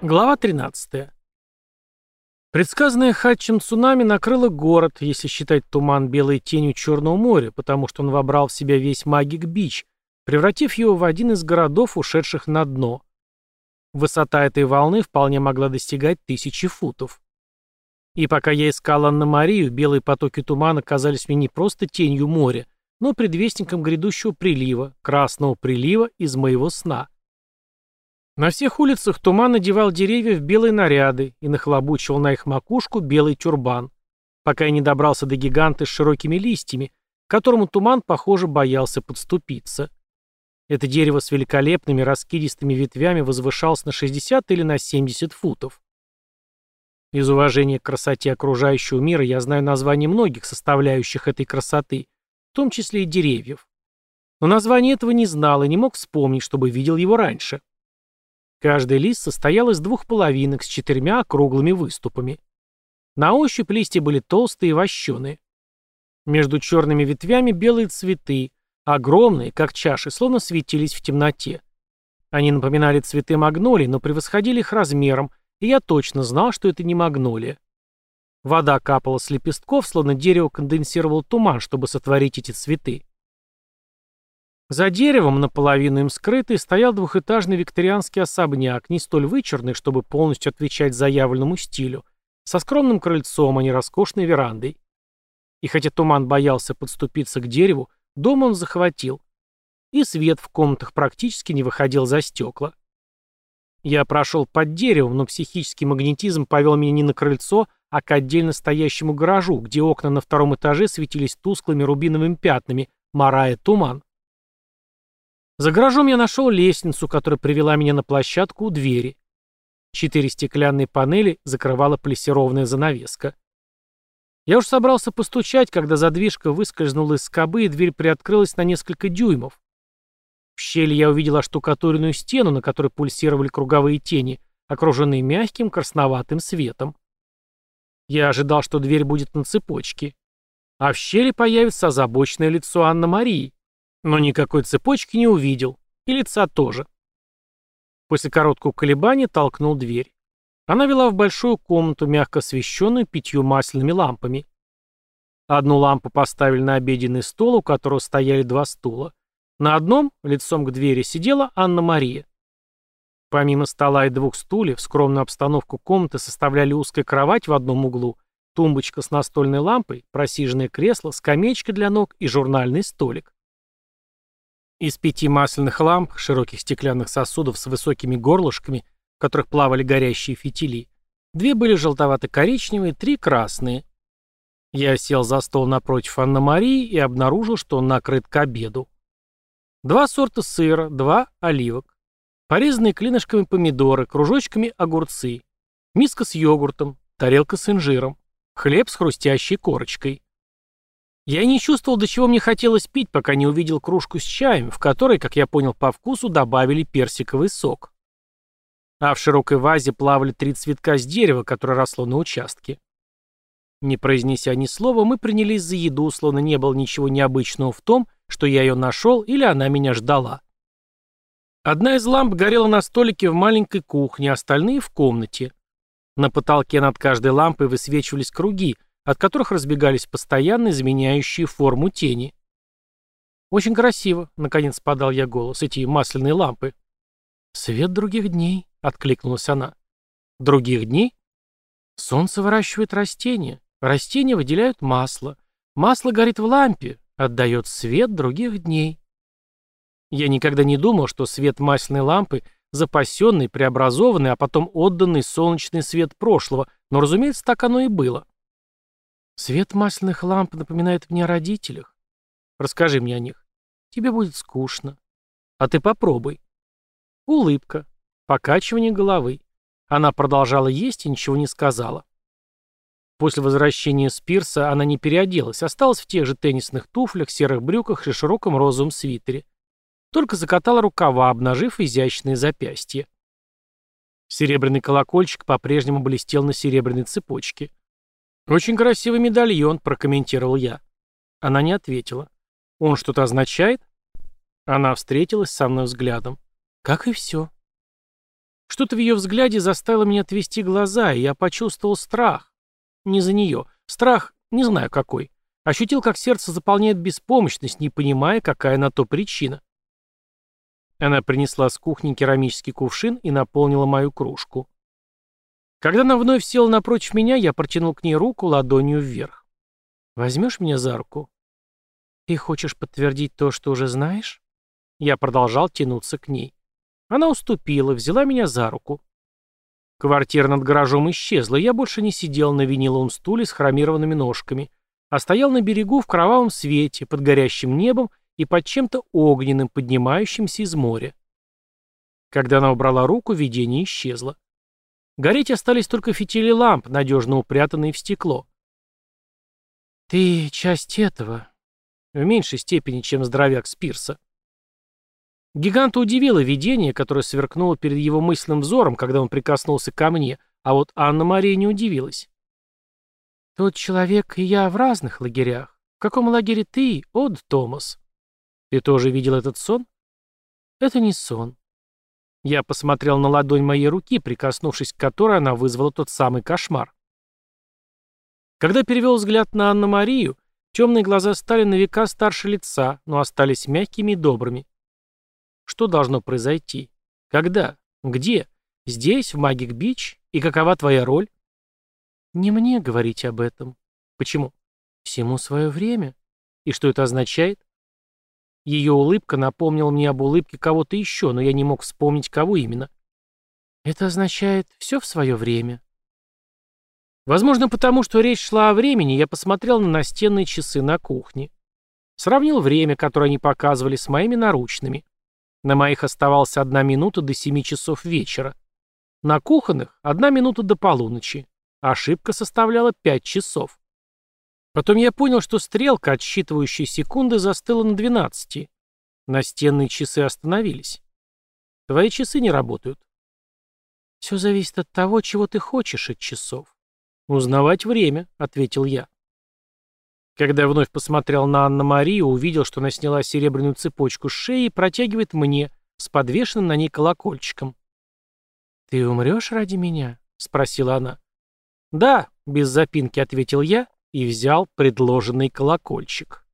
Глава 13. Предсказанное Хатчем цунами накрыло город, если считать туман белой тенью Черного моря, потому что он вобрал в себя весь Магик-Бич, превратив его в один из городов, ушедших на дно. Высота этой волны вполне могла достигать тысячи футов. И пока я искал Анна-Марию, белые потоки тумана казались мне не просто тенью моря, но предвестником грядущего прилива, красного прилива из моего сна. На всех улицах туман надевал деревья в белые наряды и нахлобучивал на их макушку белый тюрбан, пока я не добрался до гиганта с широкими листьями, к которому туман, похоже, боялся подступиться. Это дерево с великолепными раскидистыми ветвями возвышалось на 60 или на 70 футов. Из уважения к красоте окружающего мира я знаю название многих составляющих этой красоты, в том числе и деревьев. Но название этого не знал и не мог вспомнить, чтобы видел его раньше. Каждый лист состоял из двух половинок с четырьмя округлыми выступами. На ощупь листья были толстые и вощеные. Между черными ветвями белые цветы, огромные, как чаши, словно светились в темноте. Они напоминали цветы магнолий, но превосходили их размером, и я точно знал, что это не магнолия. Вода капала с лепестков, словно дерево конденсировал туман, чтобы сотворить эти цветы. За деревом, наполовину им скрытый, стоял двухэтажный викторианский особняк, не столь вычурный, чтобы полностью отвечать заявленному стилю, со скромным крыльцом, а не роскошной верандой. И хотя Туман боялся подступиться к дереву, дом он захватил. И свет в комнатах практически не выходил за стекла. Я прошел под деревом, но психический магнетизм повел меня не на крыльцо, а к отдельно стоящему гаражу, где окна на втором этаже светились тусклыми рубиновыми пятнами, морая туман. За гаражом я нашел лестницу, которая привела меня на площадку у двери. Четыре стеклянные панели закрывала плессированная занавеска. Я уж собрался постучать, когда задвижка выскользнула из скобы, и дверь приоткрылась на несколько дюймов. В щели я увидел оштукатуренную стену, на которой пульсировали круговые тени, окруженные мягким красноватым светом. Я ожидал, что дверь будет на цепочке. А в щели появится озабоченное лицо Анны-Марии. Но никакой цепочки не увидел. И лица тоже. После короткого колебания толкнул дверь. Она вела в большую комнату, мягко освещенную пятью масляными лампами. Одну лампу поставили на обеденный стол, у которого стояли два стула. На одном, лицом к двери, сидела Анна-Мария. Помимо стола и двух стульев, скромную обстановку комнаты составляли узкая кровать в одном углу, тумбочка с настольной лампой, просиженное кресло, скамеечка для ног и журнальный столик. Из пяти масляных ламп, широких стеклянных сосудов с высокими горлышками, в которых плавали горящие фитили, две были желтовато-коричневые, три красные. Я сел за стол напротив Анны-Марии и обнаружил, что он накрыт к обеду. Два сорта сыра, два оливок. Порезанные клинышками помидоры, кружочками огурцы. Миска с йогуртом, тарелка с инжиром. Хлеб с хрустящей корочкой. Я не чувствовал, до чего мне хотелось пить, пока не увидел кружку с чаем, в которой, как я понял по вкусу, добавили персиковый сок. А в широкой вазе плавали три цветка с дерева, которое росло на участке. Не произнеся ни слова, мы принялись за еду, словно не было ничего необычного в том, что я ее нашел или она меня ждала. Одна из ламп горела на столике в маленькой кухне, остальные — в комнате. На потолке над каждой лампой высвечивались круги — от которых разбегались постоянно изменяющие форму тени. «Очень красиво», — наконец подал я голос, — «эти масляные лампы». «Свет других дней», — откликнулась она. «Других дней?» «Солнце выращивает растения. Растения выделяют масло. Масло горит в лампе, отдает свет других дней». Я никогда не думал, что свет масляной лампы — запасенный, преобразованный, а потом отданный солнечный свет прошлого, но, разумеется, так оно и было. Свет масляных ламп напоминает мне о родителях. Расскажи мне о них. Тебе будет скучно. А ты попробуй. Улыбка. Покачивание головы. Она продолжала есть и ничего не сказала. После возвращения с пирса она не переоделась, осталась в тех же теннисных туфлях, серых брюках и широком розовом свитере. Только закатала рукава, обнажив изящные запястья. Серебряный колокольчик по-прежнему блестел на серебряной цепочке. «Очень красивый медальон», — прокомментировал я. Она не ответила. «Он что-то означает?» Она встретилась со мной взглядом. «Как и все». Что-то в ее взгляде заставило меня отвести глаза, и я почувствовал страх. Не за нее. Страх, не знаю какой. Ощутил, как сердце заполняет беспомощность, не понимая, какая на то причина. Она принесла с кухни керамический кувшин и наполнила мою кружку. Когда она вновь села напротив меня, я протянул к ней руку ладонью вверх. «Возьмешь меня за руку?» «Ты хочешь подтвердить то, что уже знаешь?» Я продолжал тянуться к ней. Она уступила, взяла меня за руку. Квартира над гаражом исчезла, я больше не сидел на виниловом стуле с хромированными ножками, а стоял на берегу в кровавом свете, под горящим небом и под чем-то огненным, поднимающимся из моря. Когда она убрала руку, видение исчезло. Гореть остались только фитили ламп, надежно упрятанные в стекло. «Ты часть этого. В меньшей степени, чем здоровяк Спирса». Гиганта удивило видение, которое сверкнуло перед его мысленным взором, когда он прикоснулся ко мне, а вот Анна-Мария не удивилась. «Тот человек и я в разных лагерях. В каком лагере ты, Од Томас?» «Ты тоже видел этот сон?» «Это не сон. Я посмотрел на ладонь моей руки, прикоснувшись к которой она вызвала тот самый кошмар. Когда перевел взгляд на Анну-Марию, темные глаза стали на века старше лица, но остались мягкими и добрыми. Что должно произойти? Когда? Где? Здесь, в Магик-Бич? И какова твоя роль? Не мне говорить об этом. Почему? Всему свое время. И что это означает? Ее улыбка напомнила мне об улыбке кого-то еще, но я не мог вспомнить, кого именно. Это означает «все в свое время». Возможно, потому что речь шла о времени, я посмотрел на настенные часы на кухне. Сравнил время, которое они показывали, с моими наручными. На моих оставалась одна минута до семи часов вечера. На кухонных — одна минута до полуночи. Ошибка составляла пять часов. Потом я понял, что стрелка, отсчитывающая секунды, застыла на 12. Настенные часы остановились. Твои часы не работают. Все зависит от того, чего ты хочешь от часов. Узнавать время, ответил я. Когда я вновь посмотрел на Анна-Марию, увидел, что она сняла серебряную цепочку с шеи и протягивает мне с подвешенным на ней колокольчиком. «Ты умрешь ради меня?» — спросила она. «Да», — без запинки ответил я и взял предложенный колокольчик.